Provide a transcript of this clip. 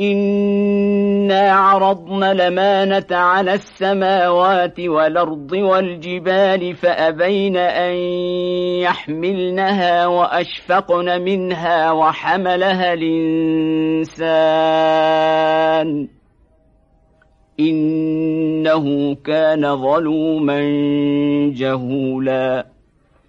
إنا عرضنا لمانة على السماوات والأرض والجبال فأبين أن يحملنها وأشفقن منها وحملها الإنسان إنه كان ظلوما جهولا